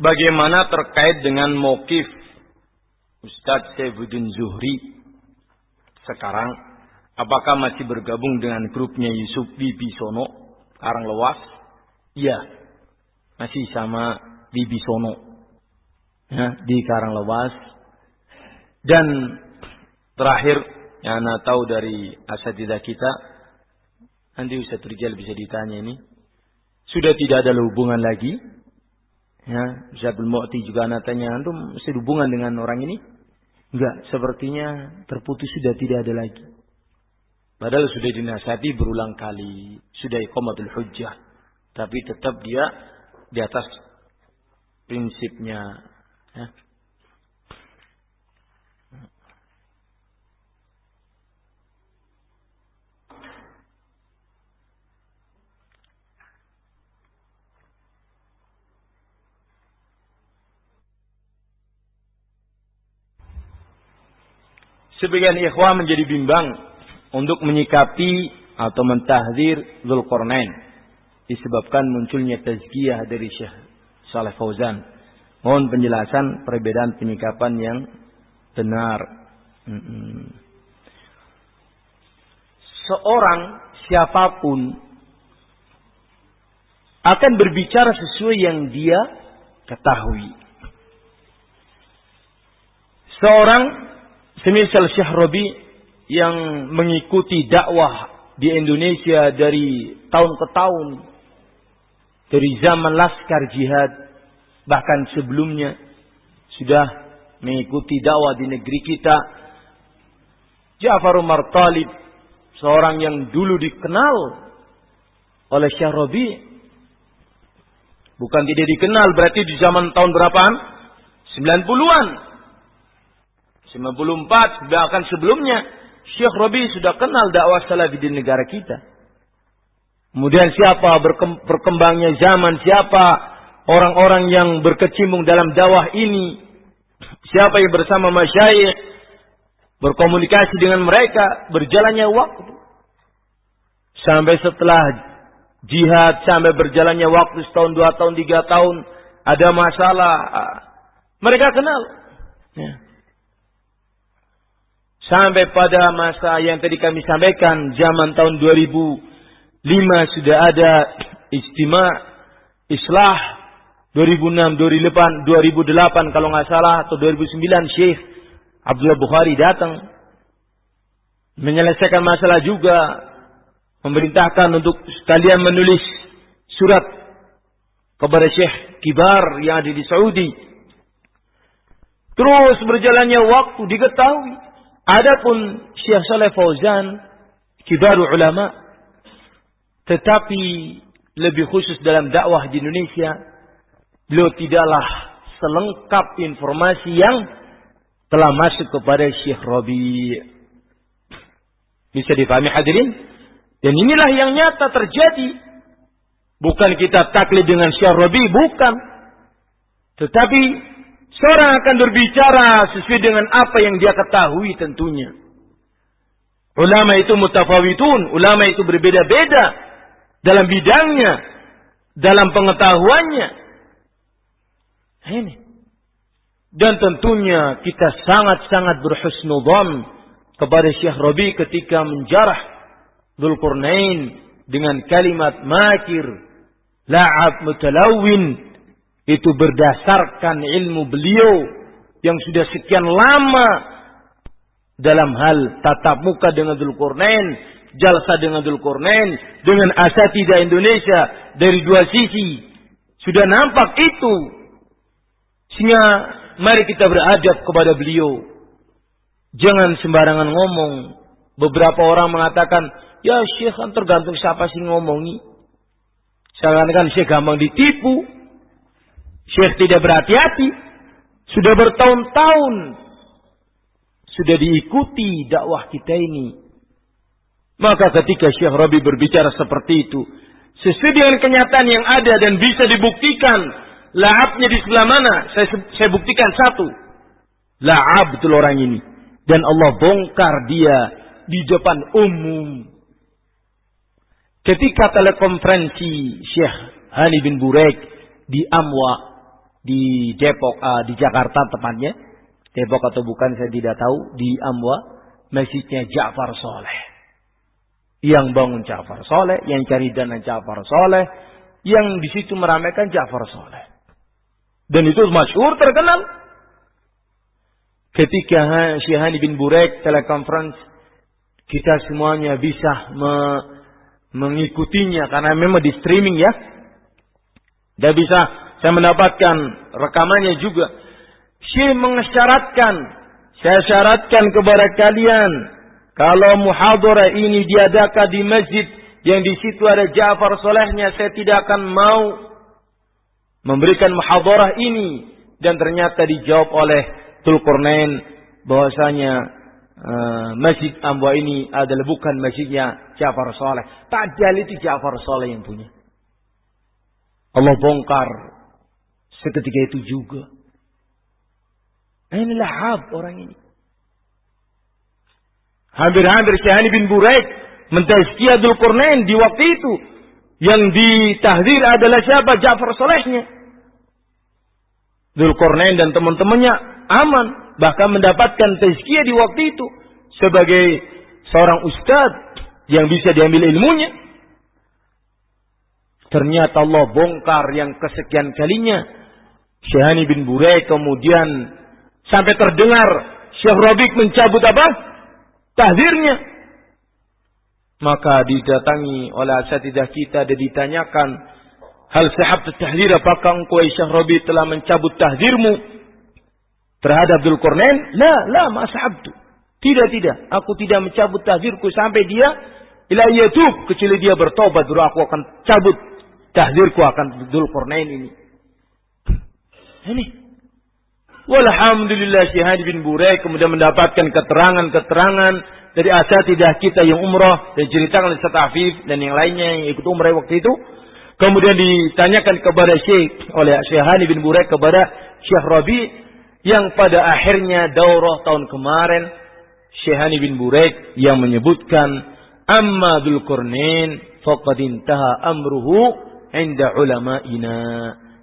bagaimana terkait dengan mokif Ustadz Saifuddin Zuhri sekarang apakah masih bergabung dengan grupnya Yusuf Bibisono Karang Lewas? Iya, masih sama Bibisono ya, di Karang Lewas. Dan terakhir yang Anda tahu dari asatidah kita, nanti Ustaz Rijal bisa ditanya ini, sudah tidak ada hubungan lagi. Ya, Zabul Mu'ti juga anak tanya, antum masih hubungan dengan orang ini? Enggak, sepertinya terputus sudah tidak ada lagi. Padahal sudah dinasihati berulang kali, sudah iqamatul hujjah. Tapi tetap dia di atas prinsipnya. Ya. Sebagian ikhwah menjadi bimbang untuk menyikapi atau mentahdir Zulkarnain disebabkan munculnya tazkiyah dari Syekh Saleh Fauzan. Mohon penjelasan perbedaan penyikapan yang benar. Seorang siapa pun akan berbicara sesuai yang dia ketahui. Seorang semisal Syekh Robi yang mengikuti dakwah di Indonesia dari tahun ke tahun dari zaman laskar jihad bahkan sebelumnya sudah mengikuti dakwah di negeri kita. Ja'far Umar Talib seorang yang dulu dikenal oleh Syekh Robi bukan tidak dikenal berarti di zaman tahun berapaan? 90-an 94 bahkan sebelumnya Syekh Robi sudah kenal dakwah salafi di negara kita. Kemudian siapa berkembangnya zaman, siapa orang-orang yang berkecimpung dalam dakwah ini, siapa yang bersama masyayikh, berkomunikasi dengan mereka, berjalannya waktu. Sampai setelah jihad, sampai berjalannya waktu setahun, dua tahun, tiga tahun, ada masalah. Mereka kenal. Ya. Sampai pada masa yang tadi kami sampaikan, zaman tahun 2005 sudah ada istimewa islah 2006, 2008, 2008 kalau nggak salah atau 2009 Syekh Abdullah Bukhari datang menyelesaikan masalah juga memerintahkan untuk kalian menulis surat kepada Syekh Kibar yang ada di Saudi. Terus berjalannya waktu diketahui Adapun Syekh Saleh Fauzan kibaru ulama tetapi lebih khusus dalam dakwah di Indonesia beliau tidaklah selengkap informasi yang telah masuk kepada Syekh Rabi. Bisa dipahami hadirin? Dan inilah yang nyata terjadi. Bukan kita taklid dengan Syekh Rabi, bukan. Tetapi Seorang akan berbicara sesuai dengan apa yang dia ketahui tentunya. Ulama itu mutafawitun, ulama itu berbeda-beda dalam bidangnya, dalam pengetahuannya. Ini. Dan tentunya kita sangat-sangat berhusnudzon kepada Syekh Rabi ketika menjarah Dzulqarnain dengan kalimat makir, la'ab mutalawin, itu berdasarkan ilmu beliau yang sudah sekian lama dalam hal tatap muka dengan Dzulqarnain, jalsa dengan Dzulqarnain, dengan asatidah Indonesia dari dua sisi. Sudah nampak itu. Sehingga mari kita beradab kepada beliau. Jangan sembarangan ngomong. Beberapa orang mengatakan, ya Syekh kan tergantung siapa sih ngomongi. Seakan-akan Syekh gampang ditipu. Syekh tidak berhati-hati. Sudah bertahun-tahun. Sudah diikuti dakwah kita ini. Maka ketika Syekh Rabi berbicara seperti itu. Sesuai dengan kenyataan yang ada dan bisa dibuktikan. Lahapnya di sebelah mana? Saya, saya buktikan satu. Lahab betul orang ini. Dan Allah bongkar dia di depan umum. Ketika telekonferensi Syekh Hani bin Burek di Amwa di Depok, uh, di Jakarta tepatnya. Depok atau bukan saya tidak tahu. Di Amwa, masjidnya Ja'far Soleh. Yang bangun Ja'far Soleh, yang cari dana Ja'far Soleh, yang di situ meramaikan Ja'far Soleh. Dan itu masyhur terkenal. Ketika Syahani bin Burek telekonferensi, kita semuanya bisa me mengikutinya karena memang di streaming ya. Dan bisa saya mendapatkan rekamannya juga. Syekh mengesyaratkan, saya syaratkan kepada kalian, kalau muhadharah ini diadakan di masjid yang di situ ada Ja'far Solehnya, saya tidak akan mau memberikan muhadharah ini. Dan ternyata dijawab oleh Tulkarnain bahwasanya uh, Masjid Ambwa ini adalah bukan masjidnya Ja'far Soleh. Padahal itu Ja'far Soleh yang punya. Allah bongkar seketika itu juga. Ini lahab orang ini. Hampir-hampir Syahani bin Buraik mentazkiyah Dzulqarnain di waktu itu. Yang ditahdir adalah siapa? Ja'far Solehnya. Dzulqarnain dan teman-temannya aman. Bahkan mendapatkan tazkiyah di waktu itu. Sebagai seorang ustadz yang bisa diambil ilmunya. Ternyata Allah bongkar yang kesekian kalinya. Syahani bin Burai kemudian sampai terdengar Syekh Rabiq mencabut apa? Tahdirnya. Maka didatangi oleh asatidah kita dan ditanyakan, hal sahab tahdir apakah engkau Syekh Rabiq telah mencabut tahdirmu terhadap Dzulqarnain? La, la, ma sahabtu. Tidak, tidak. Aku tidak mencabut tahdirku sampai dia ila yatub kecuali dia bertobat baru aku akan cabut tahdirku akan Dzulqarnain ini. Ini. Walhamdulillah Syahid bin Burai kemudian mendapatkan keterangan-keterangan dari asatidah kita yang umrah dan ceritakan oleh Afif dan yang lainnya yang ikut umrah waktu itu. Kemudian ditanyakan kepada Syekh oleh Syahani bin Burai kepada Syekh Rabi yang pada akhirnya daurah tahun kemarin Syahani bin Burai yang menyebutkan amma dzul qurnain faqad intaha amruhu inda ulama'ina.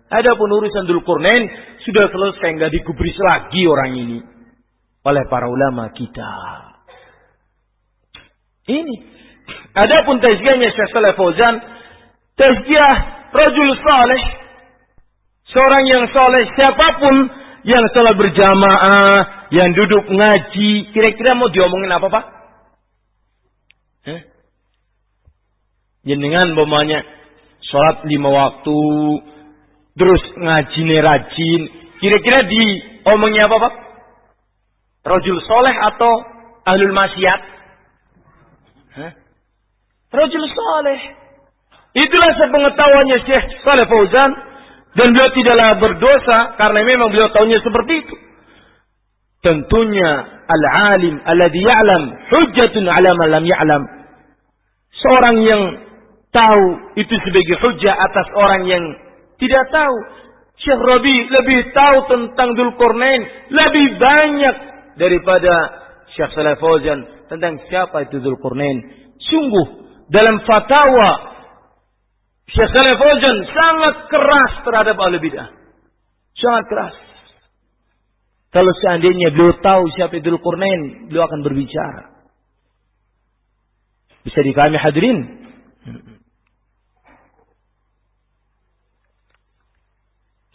Adapun urusan Dzulqarnain sudah selesai nggak digubris lagi orang ini oleh para ulama kita. Ini. Adapun tazkiyahnya Syekh Saleh Fauzan, tazkiyah rajul saleh, seorang yang saleh siapa pun yang salat berjamaah, yang duduk ngaji, kira-kira mau diomongin apa, Pak? Hah? Jenengan bomanya sholat lima waktu, terus ngaji rajin. Kira-kira di omongnya apa Pak? Rojul soleh atau ahlul maksiat? Rojul soleh. Itulah sepengetahuannya Syekh Saleh Fauzan. Dan beliau tidaklah berdosa karena memang beliau tahunya seperti itu. Tentunya al-alim alladhi ya'lam hujjatun ala man lam ya'lam. Seorang yang tahu itu sebagai hujah atas orang yang tidak tahu. Syekh Rabi lebih tahu tentang Dzulqarnain lebih banyak daripada Syekh Saleh Fauzan tentang siapa itu Dzulqarnain. Sungguh dalam fatwa Syekh Saleh Fauzan sangat keras terhadap ahli bidah. Sangat keras. Kalau seandainya beliau tahu siapa itu Dzulqarnain, beliau akan berbicara. Bisa dipahami hadirin?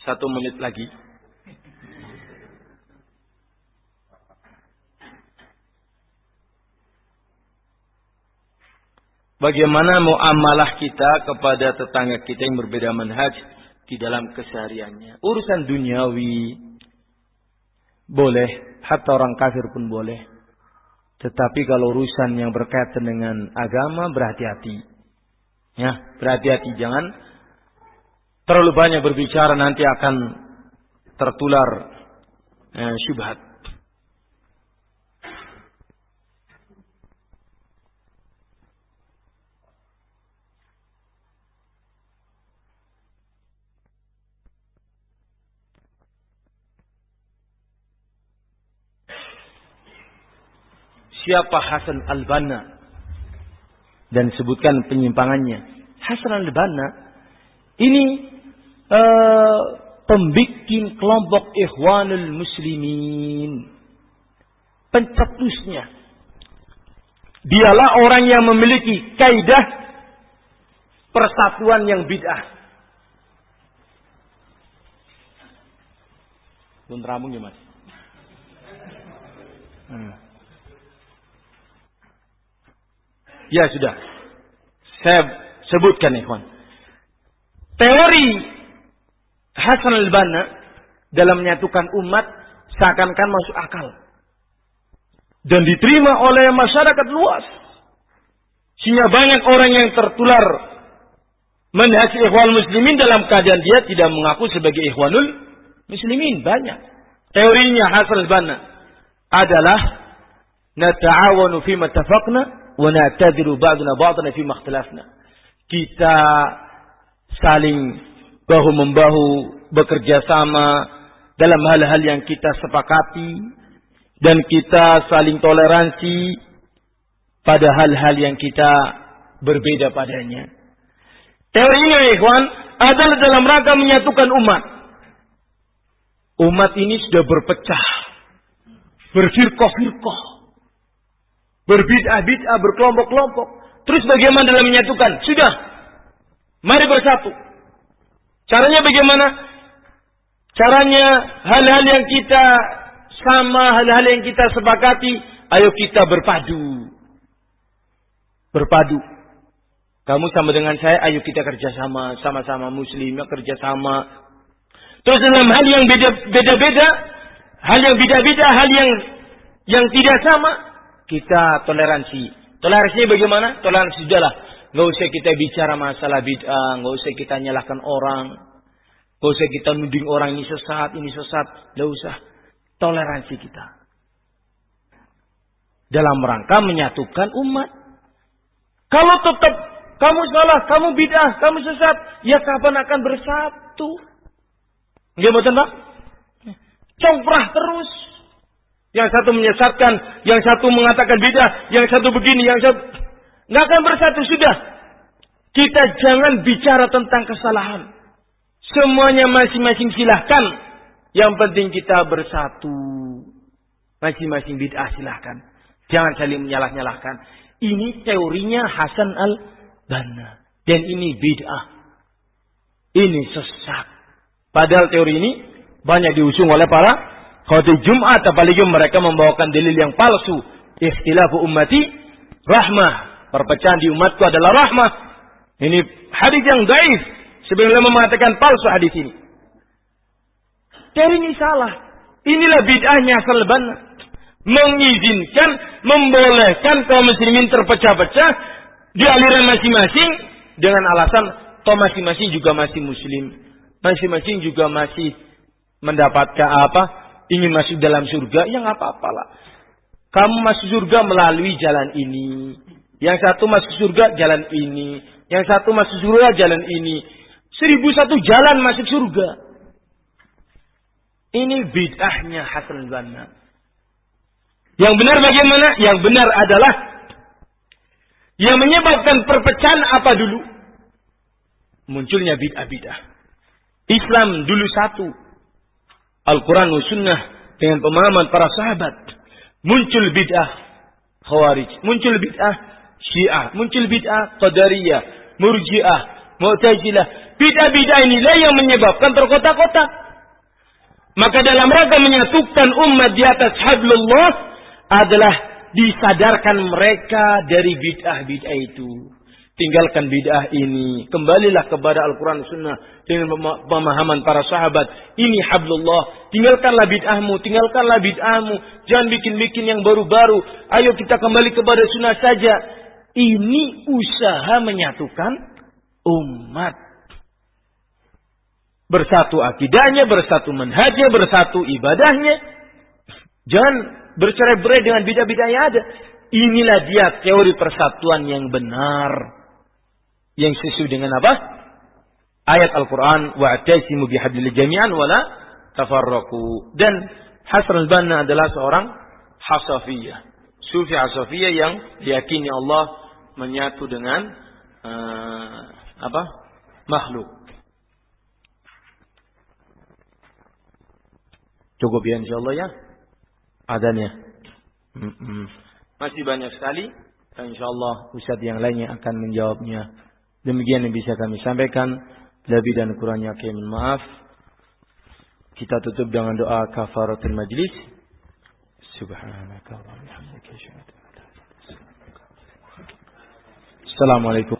Satu menit lagi. Bagaimana muamalah kita kepada tetangga kita yang berbeda manhaj di dalam kesehariannya. Urusan duniawi boleh, hatta orang kafir pun boleh. Tetapi kalau urusan yang berkaitan dengan agama berhati-hati. Ya, berhati-hati jangan terlalu banyak berbicara nanti akan tertular eh, syubhat. Siapa Hasan Al-Banna dan sebutkan penyimpangannya. Hasan Al-Banna ini uh, pembikin kelompok Ikhwanul Muslimin. Pencetusnya. Dialah orang yang memiliki kaidah persatuan yang bid'ah. Pun ramung ya mas. Hmm. Ya sudah. Saya sebutkan ikhwan. Teori Hasan al-Banna dalam menyatukan umat seakan-akan masuk akal. Dan diterima oleh masyarakat luas. Sehingga banyak orang yang tertular manhaj ikhwan muslimin dalam keadaan dia tidak mengaku sebagai ikhwanul muslimin. Banyak. Teorinya Hasan al-Banna adalah nata'awanu fi matafaqna wa na'tadiru ba'duna ba'dana fi makhtalafna. Kita saling bahu membahu bekerja sama dalam hal-hal yang kita sepakati dan kita saling toleransi pada hal-hal yang kita berbeda padanya. Teorinya ikhwan adalah dalam rangka menyatukan umat. Umat ini sudah berpecah. Berfirqah-firqah. Berbid'ah-bid'ah, berkelompok-kelompok. Terus bagaimana dalam menyatukan? Sudah. Mari bersatu. Caranya bagaimana? Caranya hal-hal yang kita sama, hal-hal yang kita sepakati, ayo kita berpadu. Berpadu. Kamu sama dengan saya, ayo kita kerjasama, sama-sama muslim, kerjasama. Terus dalam hal yang beda-beda, hal yang beda-beda, hal yang yang tidak sama, kita toleransi. Toleransinya bagaimana? Toleransi sudahlah. Gak usah kita bicara masalah bid'ah, gak usah kita nyalahkan orang, gak usah kita nuding orang ini sesat, ini sesat, gak usah. Toleransi kita. Dalam rangka menyatukan umat. Kalau tetap kamu salah, kamu bid'ah, kamu sesat, ya kapan akan bersatu? Gak betul Pak? Congprah terus. Yang satu menyesatkan, yang satu mengatakan bid'ah, yang satu begini, yang satu Nggak akan bersatu sudah. Kita jangan bicara tentang kesalahan. Semuanya masing-masing silahkan. Yang penting kita bersatu. Masing-masing bid'ah silahkan. Jangan saling menyalah-nyalahkan. Ini teorinya Hasan al-Banna. Dan ini bid'ah. Ini sesat. Padahal teori ini banyak diusung oleh para khotib Jumat. Apalagi mereka membawakan dalil yang palsu. Ikhtilafu ummati rahmah. Perpecahan di umatku adalah rahmah. Ini hadis yang daif. Sebelumnya mengatakan palsu hadis ini. Dari ini salah. Inilah bid'ahnya selban. Mengizinkan, membolehkan kaum muslimin terpecah-pecah di aliran masing-masing dengan alasan kaum masing-masing juga masih muslim. Masing-masing juga masih mendapatkan apa? Ingin masuk dalam surga, ya nggak apa-apa lah. Kamu masuk surga melalui jalan ini. Yang satu masuk surga jalan ini. Yang satu masuk surga jalan ini. Seribu satu jalan masuk surga. Ini bid'ahnya Hasan Banna. Yang benar bagaimana? Yang benar adalah yang menyebabkan perpecahan apa dulu? Munculnya bid'ah-bid'ah. Islam dulu satu. Al-Quran Sunnah dengan pemahaman para sahabat. Muncul bid'ah Khawarij. Muncul bid'ah Syiah, muncul bid'ah Qadariyah, Murji'ah, Mu'tazilah. Bid'ah-bid'ah inilah yang menyebabkan terkotak-kotak. Maka dalam rangka menyatukan umat di atas hablullah adalah disadarkan mereka dari bid'ah-bid'ah itu. Tinggalkan bid'ah ini. Kembalilah kepada Al-Quran Sunnah. Dengan pemahaman para sahabat. Ini hablullah. Tinggalkanlah bid'ahmu. Tinggalkanlah bid'ahmu. Jangan bikin-bikin yang baru-baru. Ayo kita kembali kepada sunnah saja. Ini usaha menyatukan umat. Bersatu akidahnya, bersatu manhajnya, bersatu ibadahnya. Jangan bercerai-berai dengan bid'ah-bid'ah yang ada. Inilah dia teori persatuan yang benar. Yang sesuai dengan apa? Ayat Al-Quran. Wa'atasimu bihablillah jami'an wala tafarraku. Dan Hasan al-Banna adalah seorang hasafiyah. Sufi hasafiyah yang diyakini Allah menyatu dengan uh, apa makhluk. Cukup ya insyaallah ya. Adanya. Mm -mm. Masih banyak sekali. Dan insyaallah Ustaz yang lainnya akan menjawabnya. Demikian yang bisa kami sampaikan. Lebih dan kurangnya kami maaf. Kita tutup dengan doa kafaratul majlis. السلام عليكم.